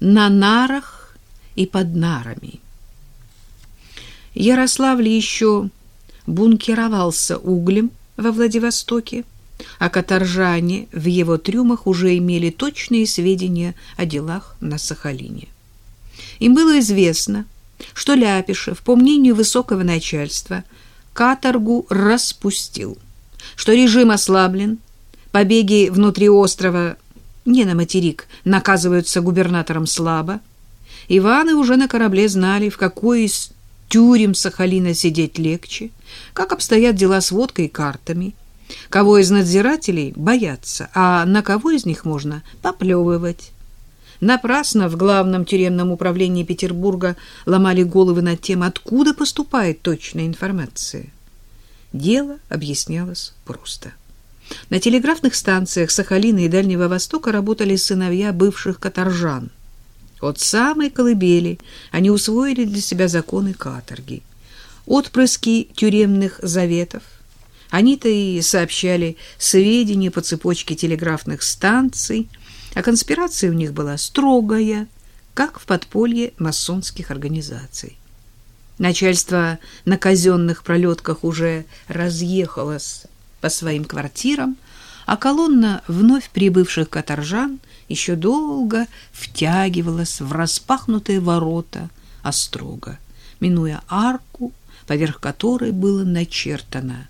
на нарах и под нарами. Ярославль еще бункеровался углем во Владивостоке, а каторжане в его трюмах уже имели точные сведения о делах на Сахалине. Им было известно, что Ляпишев, по мнению высокого начальства, каторгу распустил, что режим ослаблен, побеги внутри острова не на материк наказываются губернатором слабо. Иваны уже на корабле знали, в какой из тюрем Сахалина сидеть легче, как обстоят дела с водкой и картами, кого из надзирателей боятся, а на кого из них можно поплевывать. Напрасно в главном тюремном управлении Петербурга ломали головы над тем, откуда поступает точная информация. Дело объяснялось просто. На телеграфных станциях Сахалина и Дальнего Востока работали сыновья бывших каторжан – от самой колыбели они усвоили для себя законы каторги. Отпрыски тюремных заветов. Они-то и сообщали сведения по цепочке телеграфных станций, а конспирация у них была строгая, как в подполье масонских организаций. Начальство на казенных пролетках уже разъехалось по своим квартирам, а колонна вновь прибывших каторжан еще долго втягивалась в распахнутые ворота острога, минуя арку, поверх которой было начертано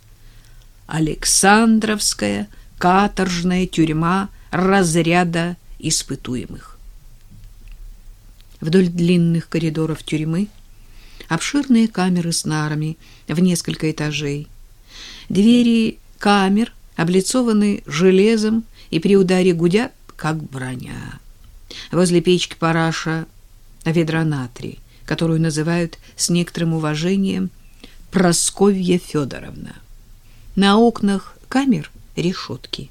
«Александровская каторжная тюрьма разряда испытуемых». Вдоль длинных коридоров тюрьмы обширные камеры с нарами в несколько этажей. Двери камер облицованы железом и при ударе гудят, как броня. Возле печки параша ведра натрий, которую называют с некоторым уважением Просковья Федоровна. На окнах камер решетки.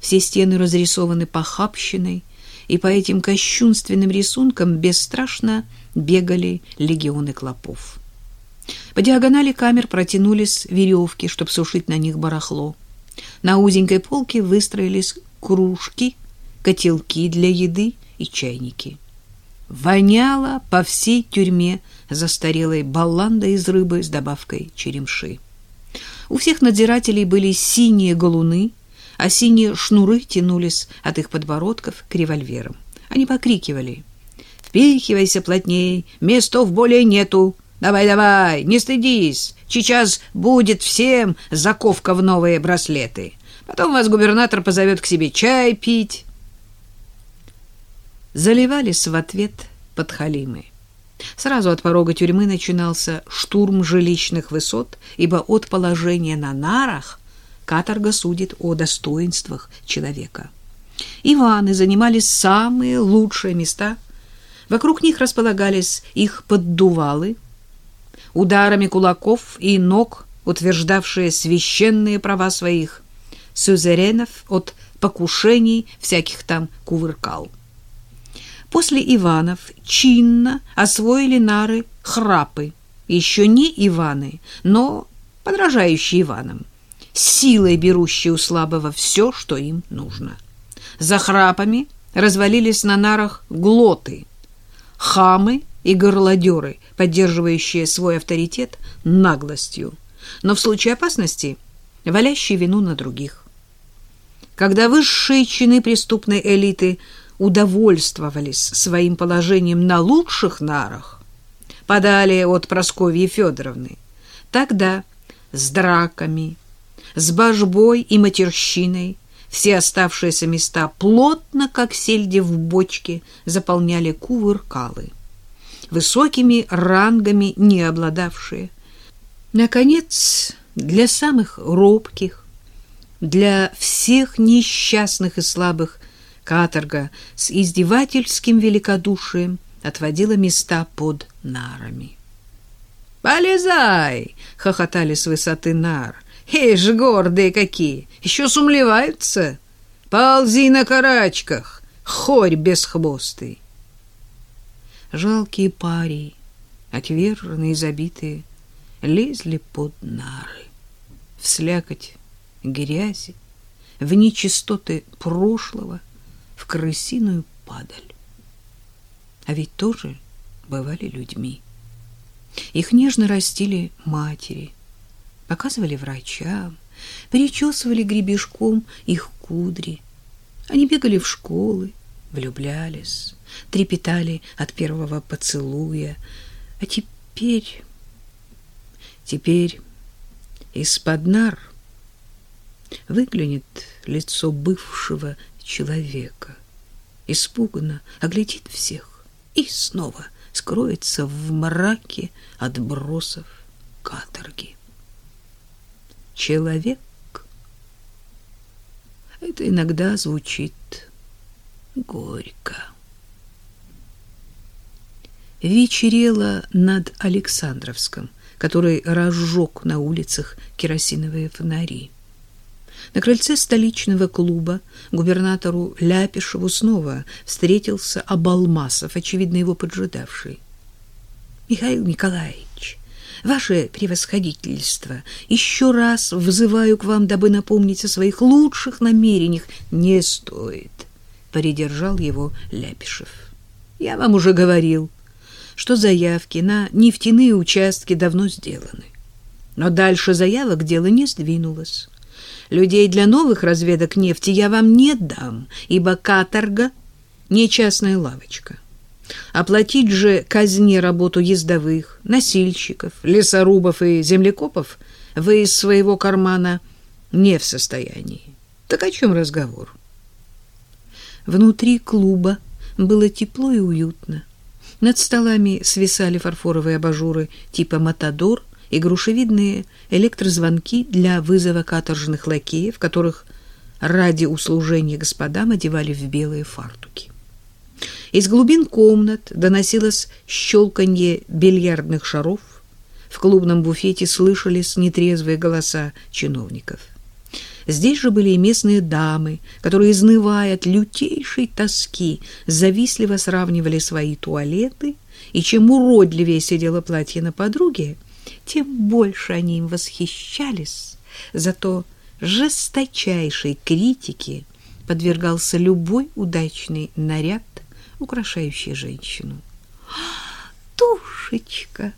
Все стены разрисованы похабщиной, и по этим кощунственным рисункам бесстрашно бегали легионы клопов. По диагонали камер протянулись веревки, чтобы сушить на них барахло. На узенькой полке выстроились кружки, котелки для еды и чайники. Воняло по всей тюрьме застарелой балландой из рыбы с добавкой черемши. У всех надзирателей были синие галуны, а синие шнуры тянулись от их подбородков к револьверам. Они покрикивали «Впихивайся плотней, местов более нету! Давай-давай, не стыдись! Сейчас будет всем заковка в новые браслеты! Потом вас губернатор позовет к себе чай пить!» заливались в ответ подхалимы. Сразу от порога тюрьмы начинался штурм жилищных высот, ибо от положения на нарах каторга судит о достоинствах человека. Иваны занимали самые лучшие места. Вокруг них располагались их поддувалы, ударами кулаков и ног, утверждавшие священные права своих сюзеренов от покушений всяких там кувыркал. После Иванов чинно освоили нары храпы, еще не Иваны, но подражающие Иванам, силой берущие у слабого все, что им нужно. За храпами развалились на нарах глоты, хамы и горлодеры, поддерживающие свой авторитет наглостью, но в случае опасности валящие вину на других. Когда высшие чины преступной элиты – удовольствовались своим положением на лучших нарах, подали от Прасковьи Федоровны, тогда с драками, с божбой и матерщиной все оставшиеся места плотно, как сельди в бочке, заполняли кувыркалы, высокими рангами не обладавшие. Наконец, для самых робких, для всех несчастных и слабых Каторга с издевательским великодушием отводила места под нарами. «Полезай!» — хохотали с высоты нар. «Ишь, гордые какие! Еще сумлеваются! Ползи на карачках, хорь бесхвостый!» Жалкие пари, отверженные и забитые, лезли под нары. В слякоть грязи, в нечистоты прошлого — в крысиную падаль. а ведь тоже бывали людьми. Их нежно растили матери, показывали врачам, причесывали гребешком их кудри. Они бегали в школы, влюблялись, трепетали от первого поцелуя. А теперь... Теперь из-под нар выглянет лицо бывшего человека, испуганно оглядит всех и снова скроется в мраке отбросов каторги. Человек — это иногда звучит горько. Вечерело над Александровском, который разжег на улицах керосиновые фонари. На крыльце столичного клуба губернатору Ляпишеву снова встретился Абалмасов, очевидно, его поджидавший. «Михаил Николаевич, ваше превосходительство, еще раз взываю к вам, дабы напомнить о своих лучших намерениях. Не стоит», — придержал его Ляпишев. «Я вам уже говорил, что заявки на нефтяные участки давно сделаны. Но дальше заявок дело не сдвинулось». Людей для новых разведок нефти я вам не дам, ибо каторга — не частная лавочка. Оплатить же казне работу ездовых, носильщиков, лесорубов и землекопов вы из своего кармана не в состоянии. Так о чем разговор? Внутри клуба было тепло и уютно. Над столами свисали фарфоровые абажуры типа «Матадор», и грушевидные электрозвонки для вызова каторжных лакеев, которых ради услужения господам одевали в белые фартуки. Из глубин комнат доносилось щелканье бильярдных шаров. В клубном буфете слышались нетрезвые голоса чиновников. Здесь же были и местные дамы, которые, изнывая от лютейшей тоски, завистливо сравнивали свои туалеты, и чем уродливее сидело платье на подруге, тем больше они им восхищались, зато жесточайшей критике подвергался любой удачный наряд, украшающий женщину. «Тушечка,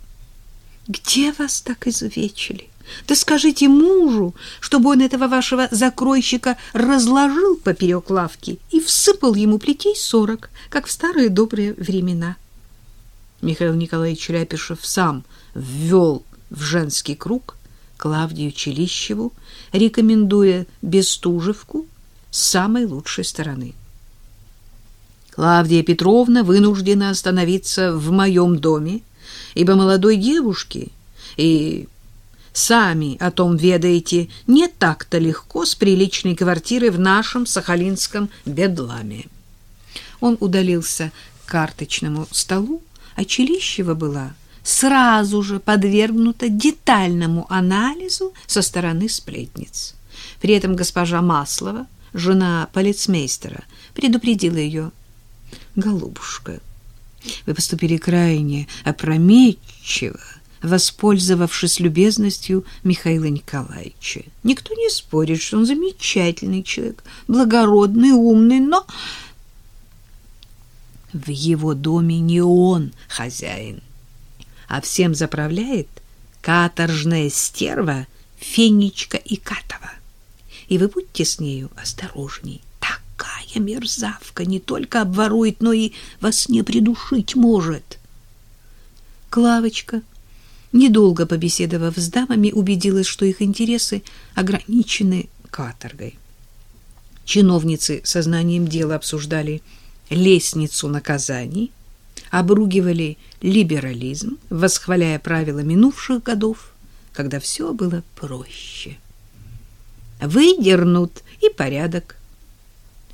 где вас так изувечили? Да скажите мужу, чтобы он этого вашего закройщика разложил поперек лавки и всыпал ему плетей сорок, как в старые добрые времена». Михаил Николаевич Ляпишев сам ввел в женский круг Клавдию Челищеву, рекомендуя Бестужевку с самой лучшей стороны. Клавдия Петровна вынуждена остановиться в моем доме, ибо молодой девушке, и сами о том ведаете, не так-то легко с приличной квартирой в нашем сахалинском бедламе. Он удалился к карточному столу, а Челищева была сразу же подвергнута детальному анализу со стороны сплетниц. При этом госпожа Маслова, жена полицмейстера, предупредила ее. «Голубушка, вы поступили крайне опрометчиво, воспользовавшись любезностью Михаила Николаевича. Никто не спорит, что он замечательный человек, благородный, умный, но в его доме не он хозяин а всем заправляет каторжная стерва Фенечка и Катова. И вы будьте с нею осторожней. Такая мерзавка не только обворует, но и вас не придушить может. Клавочка, недолго побеседовав с дамами, убедилась, что их интересы ограничены каторгой. Чиновницы сознанием дела обсуждали лестницу наказаний, обругивали либерализм, восхваляя правила минувших годов, когда все было проще. Выдернут и порядок.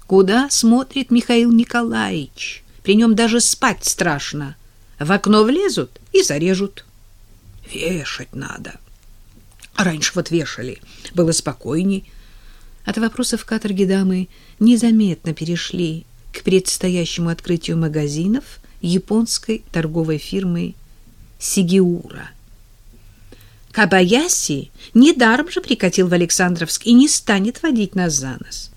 Куда смотрит Михаил Николаевич? При нем даже спать страшно. В окно влезут и зарежут. Вешать надо. Раньше вот вешали, было спокойней. От вопросов каторги дамы незаметно перешли к предстоящему открытию магазинов – японской торговой фирмы Сигиура. Кабаяси недаром же прикатил в Александровск и не станет водить нас за нос.